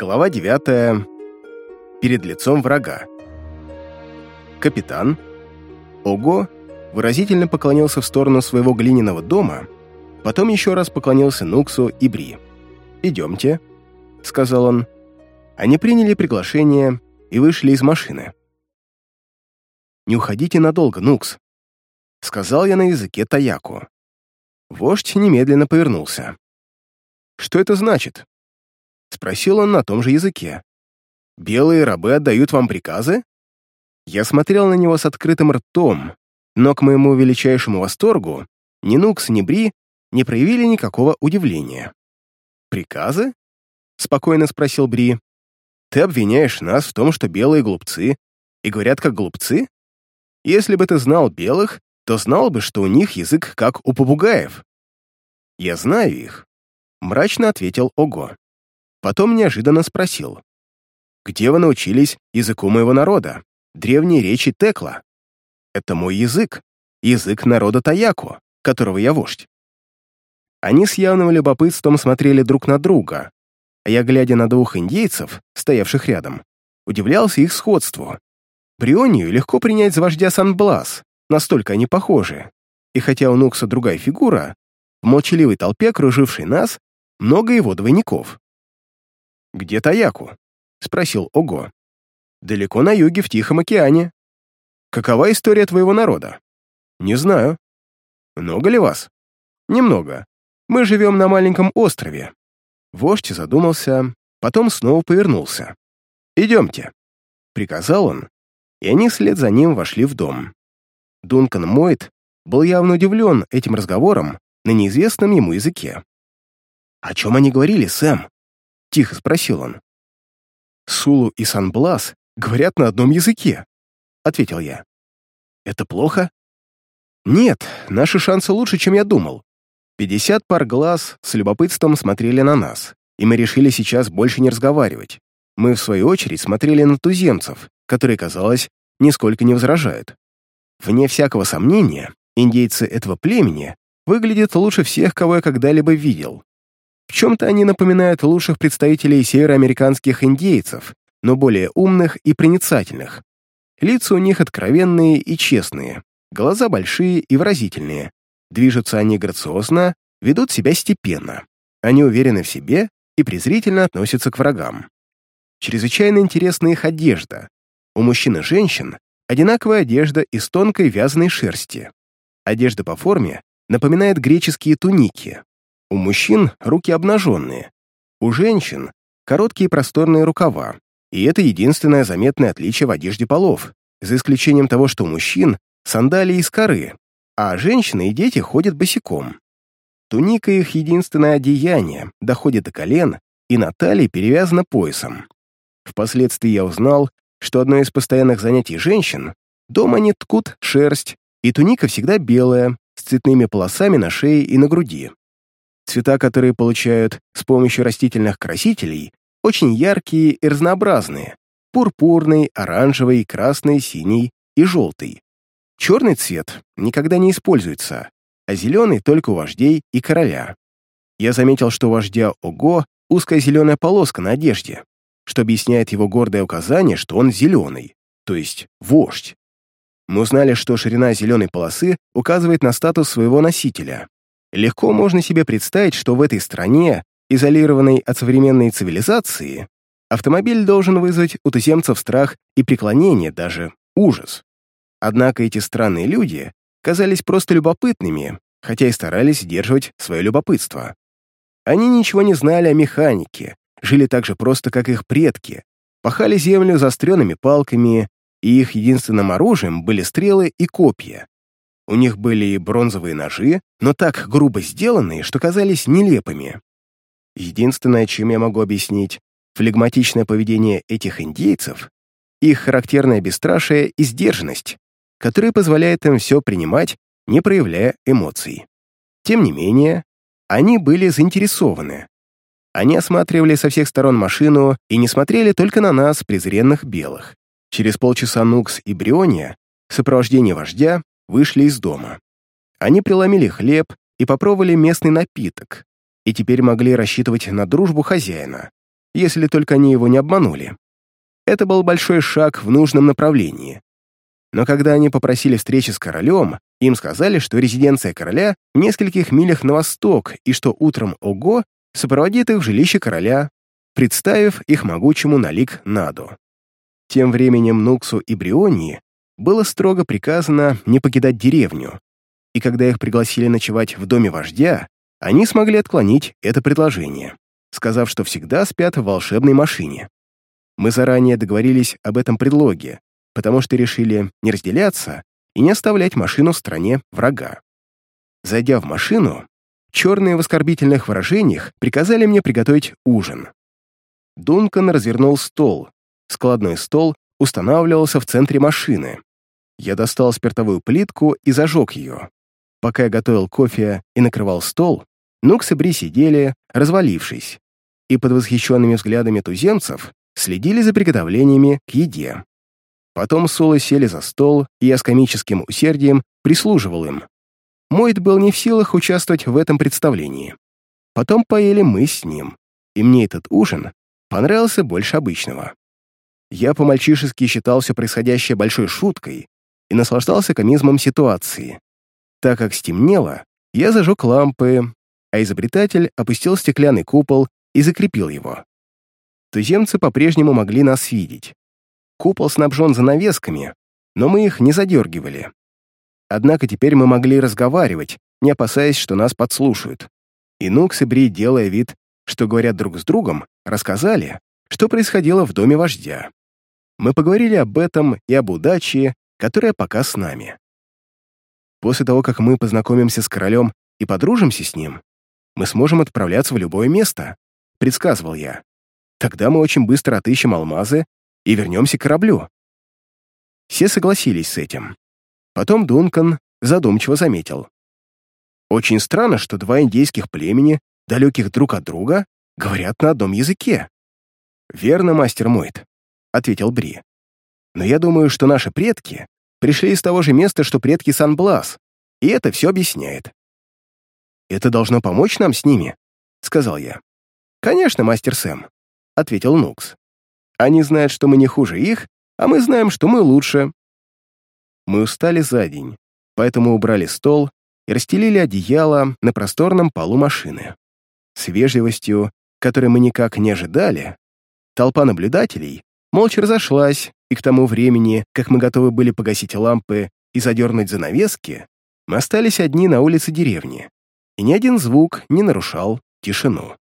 Глава 9. Перед лицом врага. Капитан. Ого выразительно поклонился в сторону своего глиняного дома, потом еще раз поклонился Нуксу и Бри. «Идемте», — сказал он. Они приняли приглашение и вышли из машины. «Не уходите надолго, Нукс», — сказал я на языке Таяку. Вождь немедленно повернулся. «Что это значит?» — спросил он на том же языке. «Белые рабы отдают вам приказы?» Я смотрел на него с открытым ртом, но к моему величайшему восторгу ни Нукс, ни Бри не проявили никакого удивления. «Приказы?» — спокойно спросил Бри. «Ты обвиняешь нас в том, что белые глупцы, и говорят как глупцы? Если бы ты знал белых, то знал бы, что у них язык как у попугаев». «Я знаю их», — мрачно ответил Ого. Потом неожиданно спросил. «Где вы научились языку моего народа? Древней речи Текла. Это мой язык, язык народа Таяку, которого я вождь». Они с явным любопытством смотрели друг на друга, а я, глядя на двух индейцев, стоявших рядом, удивлялся их сходству. Брионию легко принять за вождя Сан-Блас, настолько они похожи. И хотя у Нукса другая фигура, в молчаливой толпе, окружившей нас, много его двойников. «Где Таяку?» — спросил Ого. «Далеко на юге, в Тихом океане. Какова история твоего народа?» «Не знаю». «Много ли вас?» «Немного. Мы живем на маленьком острове». Вождь задумался, потом снова повернулся. «Идемте», — приказал он, и они вслед за ним вошли в дом. Дункан Мойт был явно удивлен этим разговором на неизвестном ему языке. «О чем они говорили, Сэм?» — тихо спросил он. «Сулу и Санблас говорят на одном языке», — ответил я. «Это плохо?» «Нет, наши шансы лучше, чем я думал. Пятьдесят пар глаз с любопытством смотрели на нас, и мы решили сейчас больше не разговаривать. Мы, в свою очередь, смотрели на туземцев, которые, казалось, нисколько не возражают. Вне всякого сомнения, индейцы этого племени выглядят лучше всех, кого я когда-либо видел. В чем-то они напоминают лучших представителей североамериканских индейцев, но более умных и проницательных. Лица у них откровенные и честные, глаза большие и выразительные. Движутся они грациозно, ведут себя степенно. Они уверены в себе и презрительно относятся к врагам. Чрезвычайно интересна их одежда. У мужчин и женщин одинаковая одежда из тонкой вязаной шерсти. Одежда по форме напоминает греческие туники, у мужчин руки обнаженные, у женщин короткие просторные рукава, и это единственное заметное отличие в одежде полов, за исключением того, что у мужчин сандалии из коры, а женщины и дети ходят босиком. Туника их единственное одеяние, доходит до колен, и на талии перевязана поясом. Впоследствии я узнал, что одно из постоянных занятий женщин — дома они ткут шерсть, и туника всегда белая, с цветными полосами на шее и на груди. Цвета, которые получают с помощью растительных красителей, очень яркие и разнообразные. Пурпурный, оранжевый, красный, синий и желтый. Черный цвет никогда не используется, а зеленый только у вождей и короля. Я заметил, что у вождя Ого узкая зеленая полоска на одежде, что объясняет его гордое указание, что он зеленый, то есть вождь. Мы узнали, что ширина зеленой полосы указывает на статус своего носителя, Легко можно себе представить, что в этой стране, изолированной от современной цивилизации, автомобиль должен вызвать у туземцев страх и преклонение, даже ужас. Однако эти странные люди казались просто любопытными, хотя и старались сдерживать свое любопытство. Они ничего не знали о механике, жили так же просто, как их предки, пахали землю заостренными палками, и их единственным оружием были стрелы и копья. У них были и бронзовые ножи, но так грубо сделанные, что казались нелепыми. Единственное, чем я могу объяснить флегматичное поведение этих индейцев, их характерное бесстрашие и сдержанность, которые позволяют им все принимать, не проявляя эмоций. Тем не менее, они были заинтересованы. Они осматривали со всех сторон машину и не смотрели только на нас, презренных белых. Через полчаса Нукс и Бриония в сопровождении вождя вышли из дома. Они преломили хлеб и попробовали местный напиток, и теперь могли рассчитывать на дружбу хозяина. если только они его не обманули. Это был большой шаг в нужном направлении. Но когда они попросили встречи с королем, им сказали, что резиденция короля в нескольких милях на восток и что утром Ого сопроводит их в жилище короля, представив их могучему налик Наду. Тем временем Нуксу и Брионии было строго приказано не покидать деревню, и когда их пригласили ночевать в доме вождя, они смогли отклонить это предложение, сказав, что всегда спят в волшебной машине. Мы заранее договорились об этом предлоге, потому что решили не разделяться и не оставлять машину в стране врага. Зайдя в машину, черные в оскорбительных выражениях приказали мне приготовить ужин. Дункан развернул стол. Складной стол устанавливался в центре машины. Я достал спиртовую плитку и зажег ее. Пока я готовил кофе и накрывал стол, Нукс и Бри сидели, развалившись, и под восхищенными взглядами туземцев следили за приготовлениями к еде. Потом Соло сели за стол, и я с комическим усердием прислуживал им. Мойт был не в силах участвовать в этом представлении. Потом поели мы с ним, и мне этот ужин понравился больше обычного. Я по-мальчишески считал все происходящее большой шуткой и наслаждался комизмом ситуации. Так как стемнело, я зажег лампы, а изобретатель опустил стеклянный купол и закрепил его. Туземцы по-прежнему могли нас видеть. Купол снабжен занавесками, но мы их не задергивали. Однако теперь мы могли разговаривать, не опасаясь, что нас подслушают. И Нукс и Бри, делая вид, что говорят друг с другом, рассказали, что происходило в доме вождя. Мы поговорили об этом и об удаче, которая пока с нами. После того, как мы познакомимся с королем и подружимся с ним, мы сможем отправляться в любое место», — предсказывал я. «Тогда мы очень быстро отыщем алмазы и вернемся к кораблю». Все согласились с этим. Потом Дункан задумчиво заметил. «Очень странно, что два индейских племени, далеких друг от друга, говорят на одном языке». «Верно, мастер Мойт», — ответил Бри. «Но я думаю, что наши предки пришли из того же места, что предки Сан-Блас, и это все объясняет. «Это должно помочь нам с ними», — сказал я. «Конечно, мастер Сэм», — ответил Нукс. «Они знают, что мы не хуже их, а мы знаем, что мы лучше». Мы устали за день, поэтому убрали стол и расстелили одеяло на просторном полу машины. С вежливостью, которой мы никак не ожидали, толпа наблюдателей молча разошлась, и к тому времени, как мы готовы были погасить лампы и задернуть занавески, мы остались одни на улице деревни и ни один звук не нарушал тишину.